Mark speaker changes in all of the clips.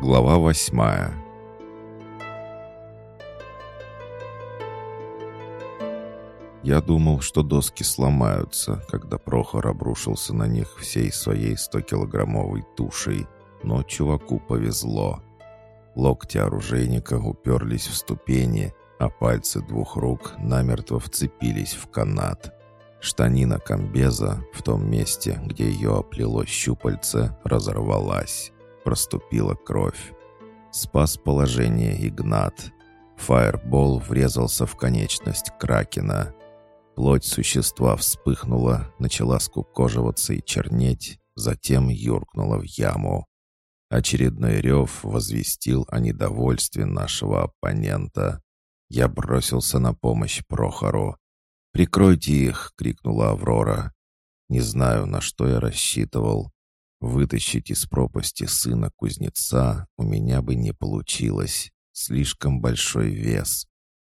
Speaker 1: Глава восьмая Я думал, что доски сломаются, когда Прохор обрушился на них всей своей 100-килограммовой тушей, но чуваку повезло. Локти оружейника уперлись в ступени, а пальцы двух рук намертво вцепились в канат. Штанина комбеза в том месте, где ее оплело щупальце, разорвалась проступила кровь. Спас положение Игнат. Фаербол врезался в конечность Кракена. Плоть существа вспыхнула, начала скукоживаться и чернеть, затем юркнула в яму. Очередной рев возвестил о недовольстве нашего оппонента. Я бросился на помощь Прохору. «Прикройте их!» — крикнула Аврора. Не знаю, на что я рассчитывал. Вытащить из пропасти сына кузнеца у меня бы не получилось. Слишком большой вес.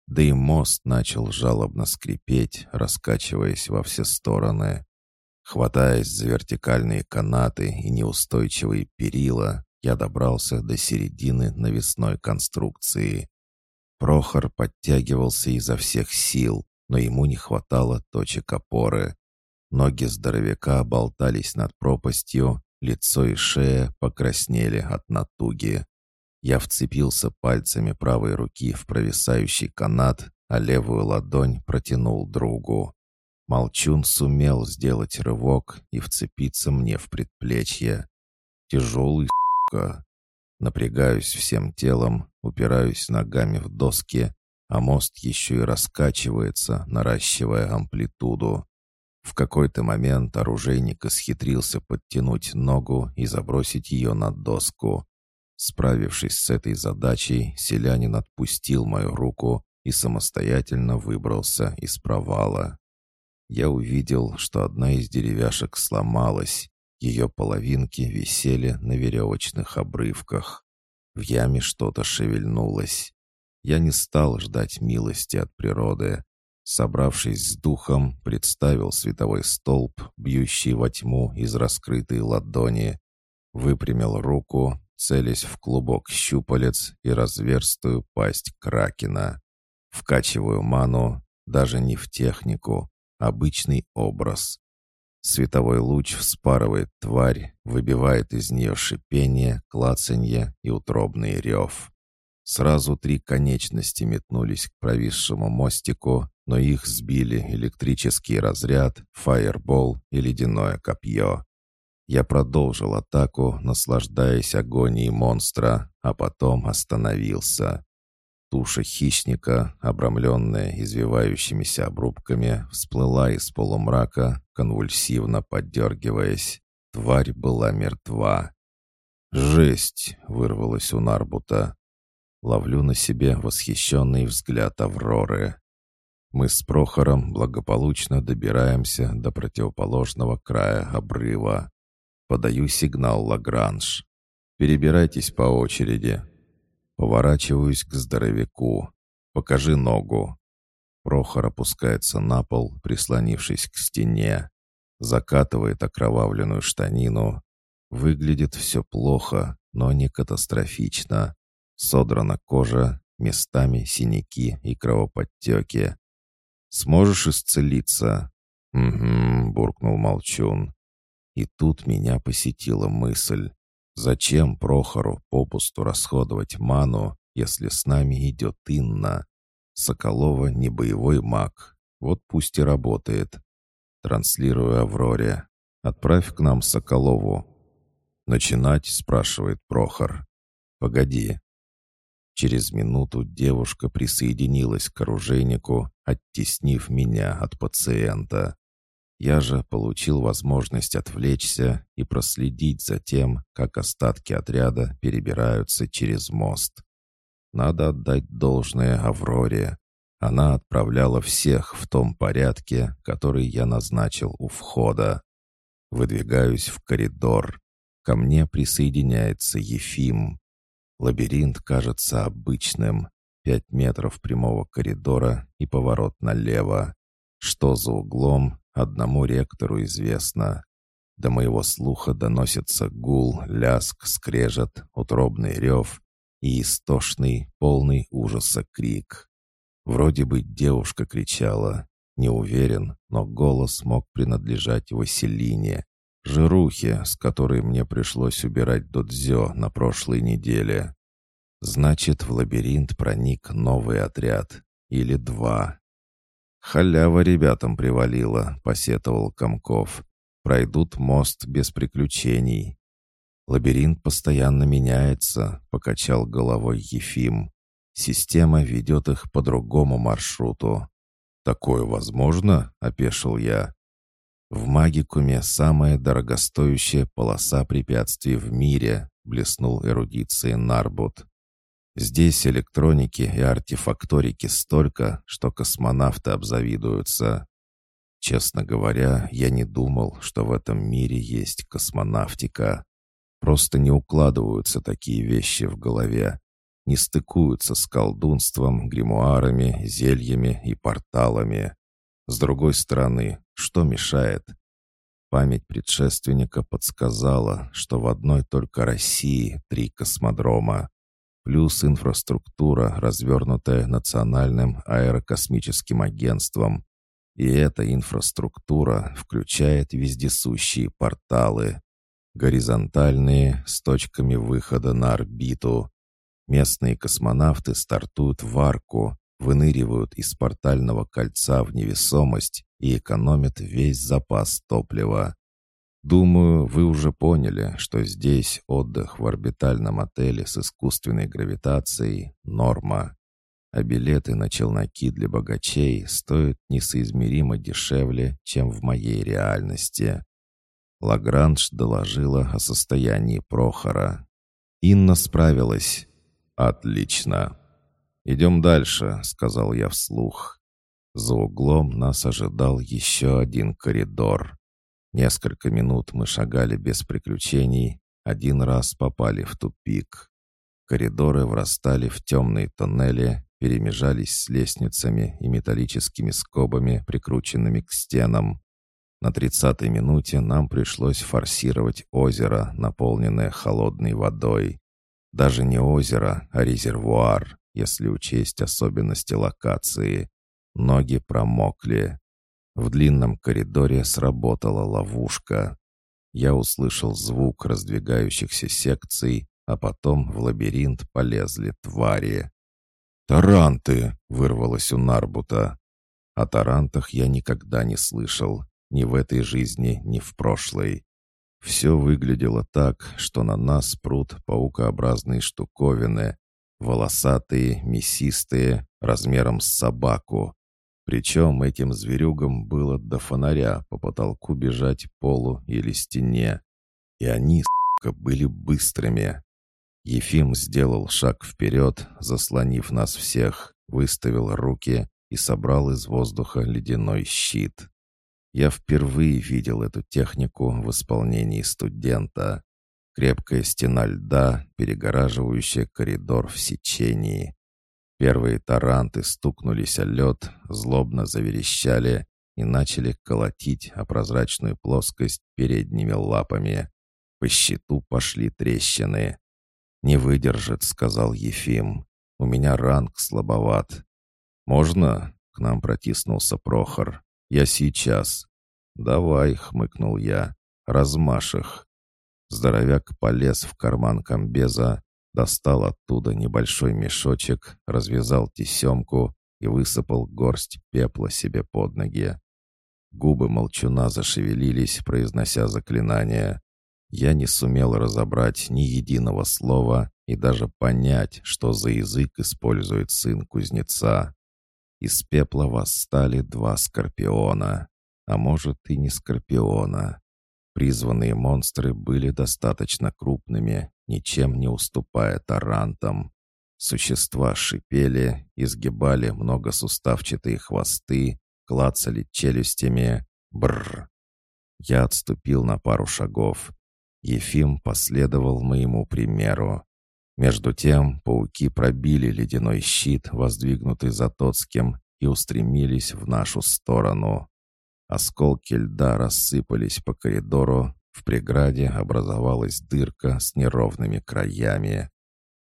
Speaker 1: Да и мост начал жалобно скрипеть, раскачиваясь во все стороны. Хватаясь за вертикальные канаты и неустойчивые перила, я добрался до середины навесной конструкции. Прохор подтягивался изо всех сил, но ему не хватало точек опоры. Ноги здоровяка болтались над пропастью, Лицо и шея покраснели от натуги. Я вцепился пальцами правой руки в провисающий канат, а левую ладонь протянул другу. Молчун сумел сделать рывок и вцепиться мне в предплечье. Тяжелый сука. Напрягаюсь всем телом, упираюсь ногами в доски, а мост еще и раскачивается, наращивая амплитуду. В какой-то момент оружейник исхитрился подтянуть ногу и забросить ее на доску. Справившись с этой задачей, селянин отпустил мою руку и самостоятельно выбрался из провала. Я увидел, что одна из деревяшек сломалась, ее половинки висели на веревочных обрывках. В яме что-то шевельнулось. Я не стал ждать милости от природы, Собравшись с духом, представил световой столб, бьющий во тьму из раскрытой ладони. Выпрямил руку, целясь в клубок щупалец и разверстую пасть кракена. Вкачиваю ману, даже не в технику, обычный образ. Световой луч вспарывает тварь, выбивает из нее шипение, клацанье и утробный рев. Сразу три конечности метнулись к провисшему мостику, но их сбили электрический разряд, фаербол и ледяное копье. Я продолжил атаку, наслаждаясь агонией монстра, а потом остановился. Туша хищника, обрамленная извивающимися обрубками, всплыла из полумрака, конвульсивно поддергиваясь. Тварь была мертва. «Жесть!» — вырвалось у Нарбута. Ловлю на себе восхищенный взгляд Авроры. Мы с Прохором благополучно добираемся до противоположного края обрыва. Подаю сигнал Лагранж. «Перебирайтесь по очереди». Поворачиваюсь к здоровяку. «Покажи ногу». Прохор опускается на пол, прислонившись к стене. Закатывает окровавленную штанину. Выглядит все плохо, но не катастрофично. Содрана кожа, местами синяки и кровоподтеки. «Сможешь исцелиться?» «Угу», — буркнул Молчун. И тут меня посетила мысль. Зачем Прохору попусту расходовать ману, если с нами идет Инна? Соколова не боевой маг. Вот пусть и работает. Транслирую Авроре. Отправь к нам Соколову. «Начинать?» — спрашивает Прохор. «Погоди, Через минуту девушка присоединилась к оружейнику, оттеснив меня от пациента. Я же получил возможность отвлечься и проследить за тем, как остатки отряда перебираются через мост. Надо отдать должное Авроре. Она отправляла всех в том порядке, который я назначил у входа. Выдвигаюсь в коридор. Ко мне присоединяется Ефим. Лабиринт кажется обычным. Пять метров прямого коридора и поворот налево. Что за углом, одному ректору известно. До моего слуха доносится гул, ляск, скрежет, утробный рев и истошный, полный ужаса крик. Вроде бы девушка кричала. Не уверен, но голос мог принадлежать Василине, жирухе, с которой мне пришлось убирать додзё на прошлой неделе. Значит, в лабиринт проник новый отряд. Или два. «Халява ребятам привалила», — посетовал Комков. «Пройдут мост без приключений». «Лабиринт постоянно меняется», — покачал головой Ефим. «Система ведет их по другому маршруту». «Такое возможно?» — опешил я. «В магикуме самая дорогостоящая полоса препятствий в мире», — блеснул эрудицией Нарбут. Здесь электроники и артефакторики столько, что космонавты обзавидуются. Честно говоря, я не думал, что в этом мире есть космонавтика. Просто не укладываются такие вещи в голове. Не стыкуются с колдунством, гримуарами, зельями и порталами. С другой стороны, что мешает? Память предшественника подсказала, что в одной только России три космодрома плюс инфраструктура, развернутая Национальным аэрокосмическим агентством. И эта инфраструктура включает вездесущие порталы, горизонтальные с точками выхода на орбиту. Местные космонавты стартуют в арку, выныривают из портального кольца в невесомость и экономят весь запас топлива. Думаю, вы уже поняли, что здесь отдых в орбитальном отеле с искусственной гравитацией — норма. А билеты на челноки для богачей стоят несоизмеримо дешевле, чем в моей реальности. Лагранж доложила о состоянии Прохора. Инна справилась. «Отлично. Идем дальше», — сказал я вслух. За углом нас ожидал еще один коридор. Несколько минут мы шагали без приключений, один раз попали в тупик. Коридоры врастали в темные тоннели, перемежались с лестницами и металлическими скобами, прикрученными к стенам. На тридцатой минуте нам пришлось форсировать озеро, наполненное холодной водой. Даже не озеро, а резервуар, если учесть особенности локации. Ноги промокли. В длинном коридоре сработала ловушка. Я услышал звук раздвигающихся секций, а потом в лабиринт полезли твари. «Таранты!» — вырвалось у Нарбута. О тарантах я никогда не слышал, ни в этой жизни, ни в прошлой. Все выглядело так, что на нас прут паукообразные штуковины, волосатые, мясистые, размером с собаку. Причем этим зверюгам было до фонаря по потолку бежать полу или стене. И они, сука, были быстрыми. Ефим сделал шаг вперед, заслонив нас всех, выставил руки и собрал из воздуха ледяной щит. Я впервые видел эту технику в исполнении студента. Крепкая стена льда, перегораживающая коридор в сечении. Первые таранты стукнулись о лед, злобно заверещали и начали колотить о прозрачную плоскость передними лапами. По щиту пошли трещины. «Не выдержит», — сказал Ефим. «У меня ранг слабоват». «Можно?» — к нам протиснулся Прохор. «Я сейчас». «Давай», — хмыкнул я. «Размашь их». Здоровяк полез в карман комбеза, Достал оттуда небольшой мешочек, развязал тесемку и высыпал горсть пепла себе под ноги. Губы молчуна зашевелились, произнося заклинание. Я не сумел разобрать ни единого слова и даже понять, что за язык использует сын кузнеца. Из пепла восстали два скорпиона, а может и не скорпиона. Призванные монстры были достаточно крупными, ничем не уступая тарантам. Существа шипели, изгибали многосуставчатые хвосты, клацали челюстями. Бррр. Я отступил на пару шагов. Ефим последовал моему примеру. Между тем пауки пробили ледяной щит, воздвигнутый Затоцким, и устремились в нашу сторону. Осколки льда рассыпались по коридору, В преграде образовалась дырка с неровными краями.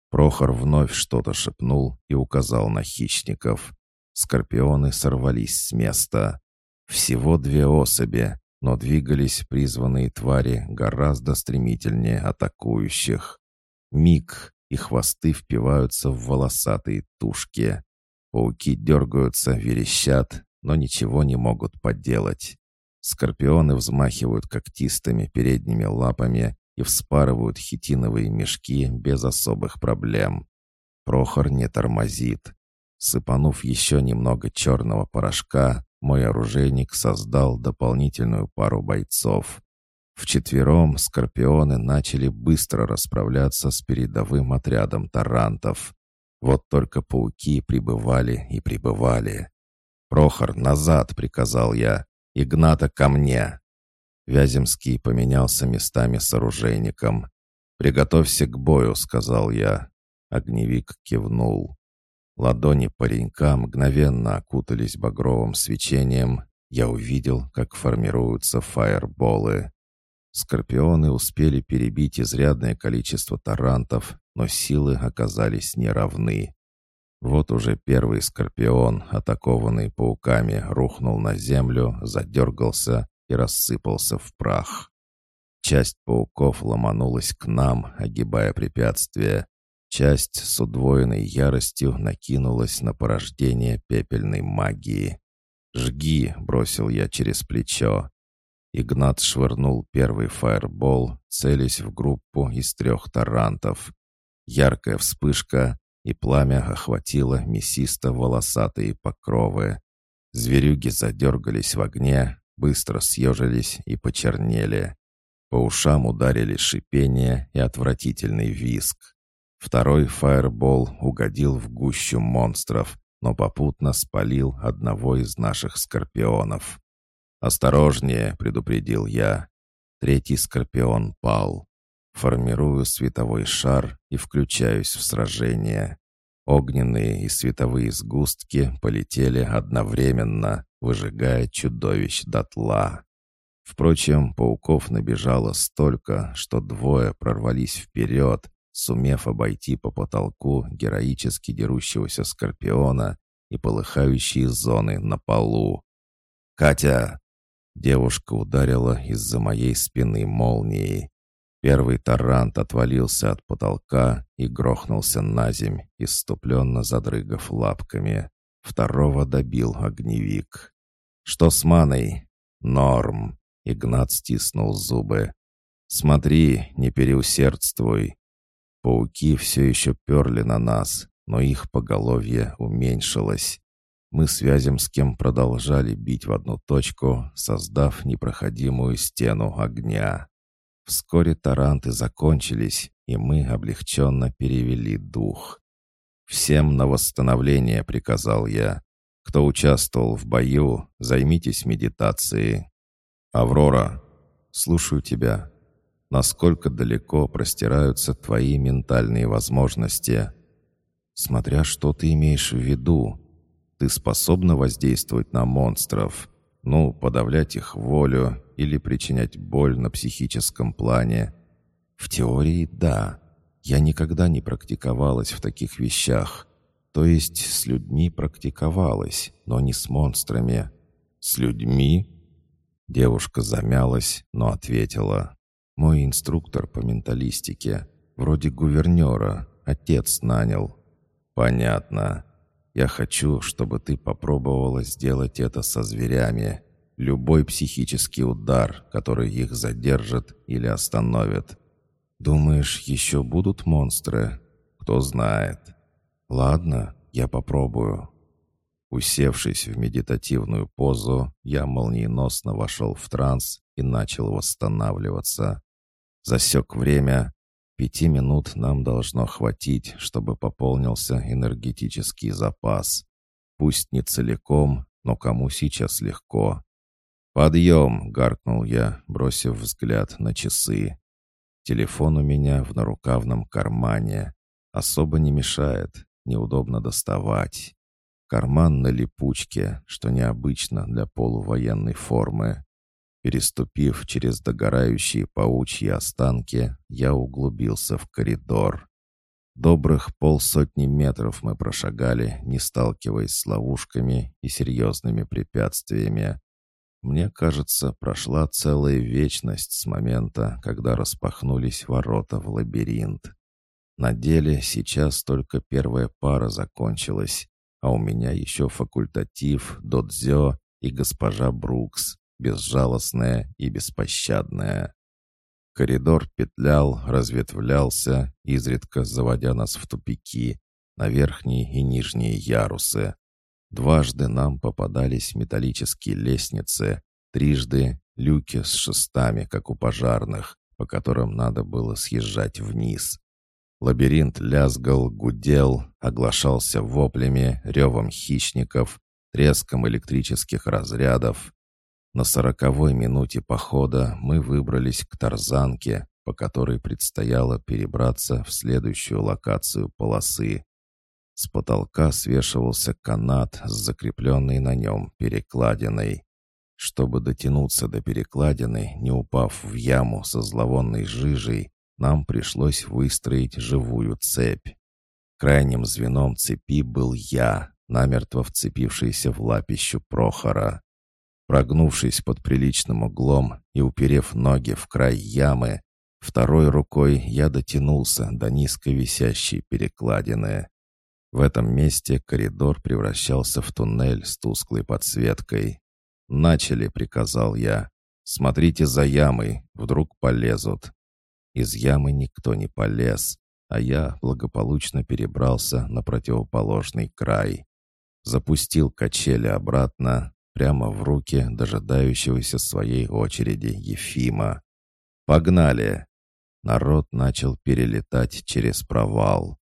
Speaker 1: Прохор вновь что-то шепнул и указал на хищников. Скорпионы сорвались с места. Всего две особи, но двигались призванные твари гораздо стремительнее атакующих. Миг, и хвосты впиваются в волосатые тушки. Пауки дергаются, верещат, но ничего не могут поделать. Скорпионы взмахивают когтистыми передними лапами и вспарывают хитиновые мешки без особых проблем. Прохор не тормозит. Сыпанув еще немного черного порошка, мой оружейник создал дополнительную пару бойцов. Вчетвером скорпионы начали быстро расправляться с передовым отрядом тарантов. Вот только пауки прибывали и прибывали. «Прохор, назад!» — приказал я. «Игната ко мне!» Вяземский поменялся местами с оружейником. «Приготовься к бою», — сказал я. Огневик кивнул. Ладони паренька мгновенно окутались багровым свечением. Я увидел, как формируются фаерболы. Скорпионы успели перебить изрядное количество тарантов, но силы оказались неравны. Вот уже первый скорпион, атакованный пауками, рухнул на землю, задергался и рассыпался в прах. Часть пауков ломанулась к нам, огибая препятствия. Часть с удвоенной яростью накинулась на порождение пепельной магии. «Жги!» — бросил я через плечо. Игнат швырнул первый фаербол, целясь в группу из трех тарантов. Яркая вспышка, и пламя охватило мясисто-волосатые покровы. Зверюги задергались в огне, быстро съежились и почернели. По ушам ударили шипение и отвратительный виск. Второй фаербол угодил в гущу монстров, но попутно спалил одного из наших скорпионов. «Осторожнее!» — предупредил я. Третий скорпион пал. Формирую световой шар и включаюсь в сражение. Огненные и световые сгустки полетели одновременно, выжигая чудовищ дотла. Впрочем, пауков набежало столько, что двое прорвались вперед, сумев обойти по потолку героически дерущегося скорпиона и полыхающие зоны на полу. «Катя!» Девушка ударила из-за моей спины молнией. Первый тарант отвалился от потолка и грохнулся на земь, иступленно задрыгав лапками. Второго добил огневик. «Что с маной?» «Норм!» Игнат стиснул зубы. «Смотри, не переусердствуй!» Пауки все еще перли на нас, но их поголовье уменьшилось. Мы с Вяземским продолжали бить в одну точку, создав непроходимую стену огня. Вскоре таранты закончились, и мы облегченно перевели дух. «Всем на восстановление», — приказал я. «Кто участвовал в бою, займитесь медитацией». «Аврора, слушаю тебя. Насколько далеко простираются твои ментальные возможности?» «Смотря что ты имеешь в виду», ты способна воздействовать на монстров, ну, подавлять их волю или причинять боль на психическом плане. В теории, да. Я никогда не практиковалась в таких вещах. То есть с людьми практиковалась, но не с монстрами. С людьми? Девушка замялась, но ответила. Мой инструктор по менталистике. Вроде гувернера. Отец нанял. Понятно. Я хочу, чтобы ты попробовала сделать это со зверями. Любой психический удар, который их задержит или остановит. Думаешь, еще будут монстры? Кто знает. Ладно, я попробую. Усевшись в медитативную позу, я молниеносно вошел в транс и начал восстанавливаться. Засек время, Пяти минут нам должно хватить, чтобы пополнился энергетический запас. Пусть не целиком, но кому сейчас легко. «Подъем!» — гаркнул я, бросив взгляд на часы. Телефон у меня в нарукавном кармане. Особо не мешает, неудобно доставать. Карман на липучке, что необычно для полувоенной формы. Переступив через догорающие паучьи останки, я углубился в коридор. Добрых полсотни метров мы прошагали, не сталкиваясь с ловушками и серьезными препятствиями. Мне кажется, прошла целая вечность с момента, когда распахнулись ворота в лабиринт. На деле сейчас только первая пара закончилась, а у меня еще факультатив, додзё и госпожа Брукс, безжалостная и беспощадная. Коридор петлял, разветвлялся, изредка заводя нас в тупики, на верхние и нижние ярусы. Дважды нам попадались металлические лестницы, трижды — люки с шестами, как у пожарных, по которым надо было съезжать вниз. Лабиринт лязгал, гудел, оглашался воплями, ревом хищников, треском электрических разрядов. На сороковой минуте похода мы выбрались к тарзанке, по которой предстояло перебраться в следующую локацию полосы. С потолка свешивался канат с закрепленной на нем перекладиной. Чтобы дотянуться до перекладины, не упав в яму со зловонной жижей, нам пришлось выстроить живую цепь. Крайним звеном цепи был я, намертво вцепившийся в лапищу Прохора. Прогнувшись под приличным углом и уперев ноги в край ямы, второй рукой я дотянулся до низко висящей перекладины. В этом месте коридор превращался в туннель с тусклой подсветкой. «Начали», — приказал я. «Смотрите за ямой, вдруг полезут». Из ямы никто не полез, а я благополучно перебрался на противоположный край. Запустил качели обратно, прямо в руки дожидающегося своей очереди Ефима. «Погнали!» Народ начал перелетать через провал.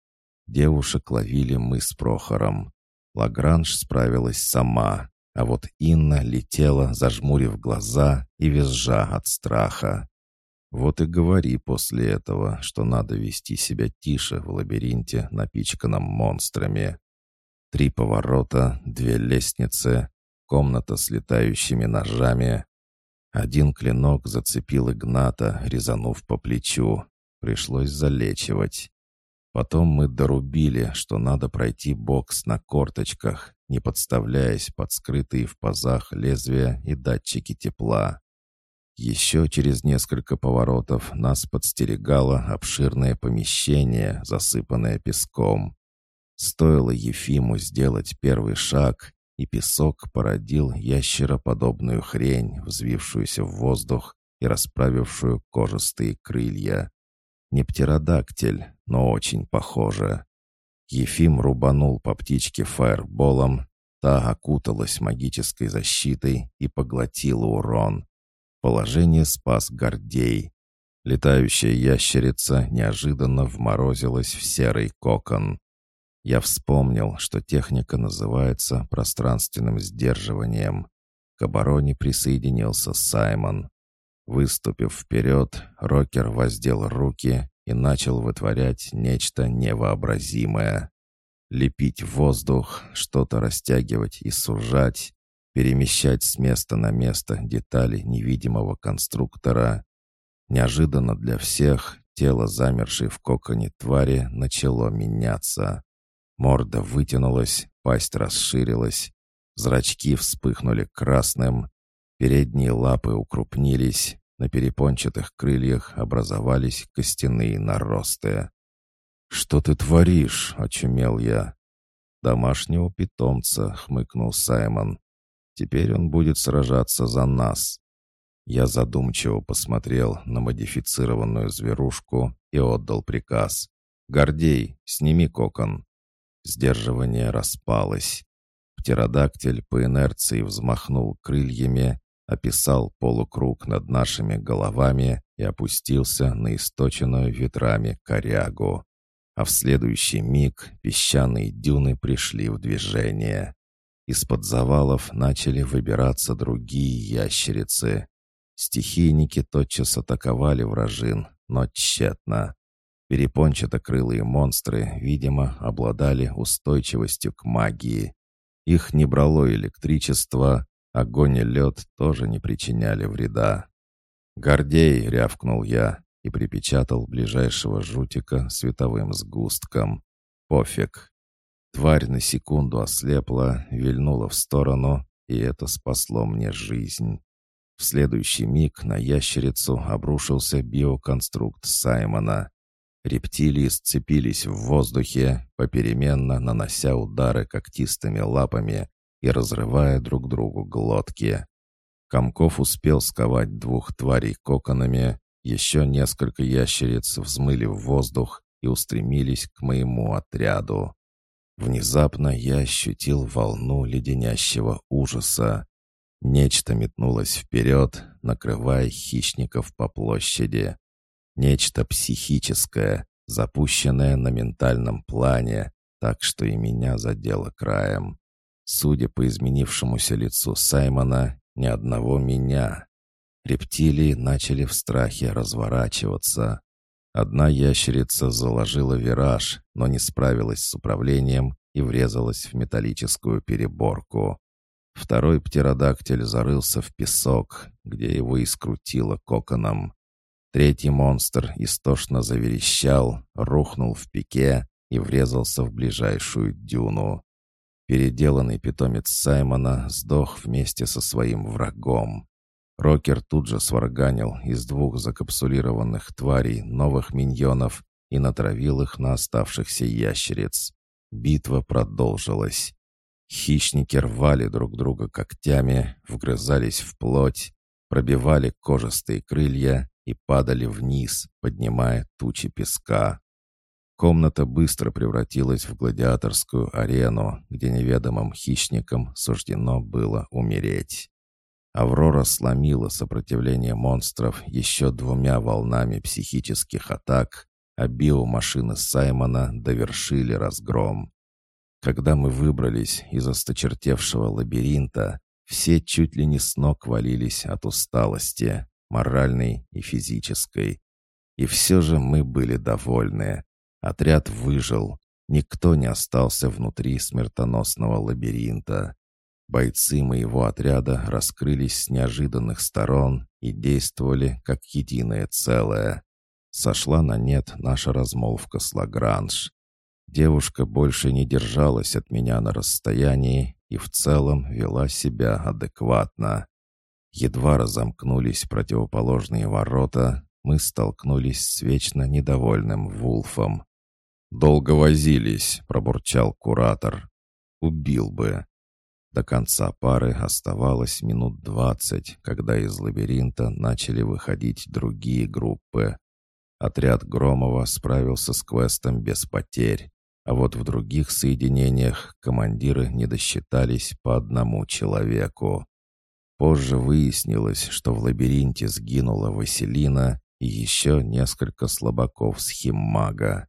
Speaker 1: Девушек ловили мы с Прохором. Лагранж справилась сама, а вот Инна летела, зажмурив глаза и визжа от страха. Вот и говори после этого, что надо вести себя тише в лабиринте, напичканном монстрами. Три поворота, две лестницы, комната с летающими ножами. Один клинок зацепил Игната, резанув по плечу. Пришлось залечивать. Потом мы дорубили, что надо пройти бокс на корточках, не подставляясь под скрытые в пазах лезвия и датчики тепла. Еще через несколько поворотов нас подстерегало обширное помещение, засыпанное песком. Стоило Ефиму сделать первый шаг, и песок породил ящероподобную хрень, взвившуюся в воздух и расправившую кожистые крылья. Не птеродактиль, но очень похоже. Ефим рубанул по птичке фаерболом, та окуталась магической защитой и поглотила урон. Положение спас Гордей. Летающая ящерица неожиданно вморозилась в серый кокон. Я вспомнил, что техника называется пространственным сдерживанием. К обороне присоединился Саймон. Выступив вперед, рокер воздел руки и начал вытворять нечто невообразимое. Лепить воздух, что-то растягивать и сужать, перемещать с места на место детали невидимого конструктора. Неожиданно для всех тело, замершей в коконе твари, начало меняться. Морда вытянулась, пасть расширилась, зрачки вспыхнули красным, Передние лапы укрупнились, на перепончатых крыльях образовались костяные наросты. «Что ты творишь?» — очумел я. «Домашнего питомца», — хмыкнул Саймон. «Теперь он будет сражаться за нас». Я задумчиво посмотрел на модифицированную зверушку и отдал приказ. «Гордей, сними кокон». Сдерживание распалось. Птеродактиль по инерции взмахнул крыльями, описал полукруг над нашими головами и опустился на источенную ветрами корягу. А в следующий миг песчаные дюны пришли в движение. Из-под завалов начали выбираться другие ящерицы. Стихийники тотчас атаковали вражин, но тщетно. Перепончатокрылые монстры, видимо, обладали устойчивостью к магии. Их не брало электричество, Огонь и лед тоже не причиняли вреда. «Гордей!» — рявкнул я и припечатал ближайшего жутика световым сгустком. «Пофиг!» Тварь на секунду ослепла, вильнула в сторону, и это спасло мне жизнь. В следующий миг на ящерицу обрушился биоконструкт Саймона. Рептилии сцепились в воздухе, попеременно нанося удары когтистыми лапами и разрывая друг другу глотки. Комков успел сковать двух тварей коконами, еще несколько ящериц взмыли в воздух и устремились к моему отряду. Внезапно я ощутил волну леденящего ужаса. Нечто метнулось вперед, накрывая хищников по площади. Нечто психическое, запущенное на ментальном плане, так что и меня задело краем. Судя по изменившемуся лицу Саймона, ни одного меня. Рептилии начали в страхе разворачиваться. Одна ящерица заложила вираж, но не справилась с управлением и врезалась в металлическую переборку. Второй птеродактиль зарылся в песок, где его и скрутило коконом. Третий монстр истошно заверещал, рухнул в пике и врезался в ближайшую дюну. Переделанный питомец Саймона сдох вместе со своим врагом. Рокер тут же сварганил из двух закапсулированных тварей новых миньонов и натравил их на оставшихся ящериц. Битва продолжилась. Хищники рвали друг друга когтями, вгрызались в плоть, пробивали кожистые крылья и падали вниз, поднимая тучи песка. Комната быстро превратилась в гладиаторскую арену, где неведомым хищникам суждено было умереть. Аврора сломила сопротивление монстров еще двумя волнами психических атак, а биомашины Саймона довершили разгром. Когда мы выбрались из осточертевшего лабиринта, все чуть ли не с ног валились от усталости моральной и физической. И все же мы были довольны. Отряд выжил. Никто не остался внутри смертоносного лабиринта. Бойцы моего отряда раскрылись с неожиданных сторон и действовали как единое целое. Сошла на нет наша размолвка с Лагранж. Девушка больше не держалась от меня на расстоянии и в целом вела себя адекватно. Едва разомкнулись противоположные ворота, мы столкнулись с вечно недовольным Вулфом. «Долго возились», — пробурчал куратор. «Убил бы». До конца пары оставалось минут двадцать, когда из лабиринта начали выходить другие группы. Отряд Громова справился с квестом без потерь, а вот в других соединениях командиры не досчитались по одному человеку. Позже выяснилось, что в лабиринте сгинула Василина и еще несколько слабаков с химмага.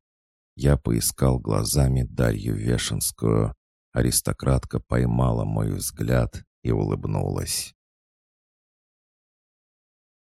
Speaker 1: Я поискал глазами Дарью Вешенскую. Аристократка поймала мой взгляд и улыбнулась.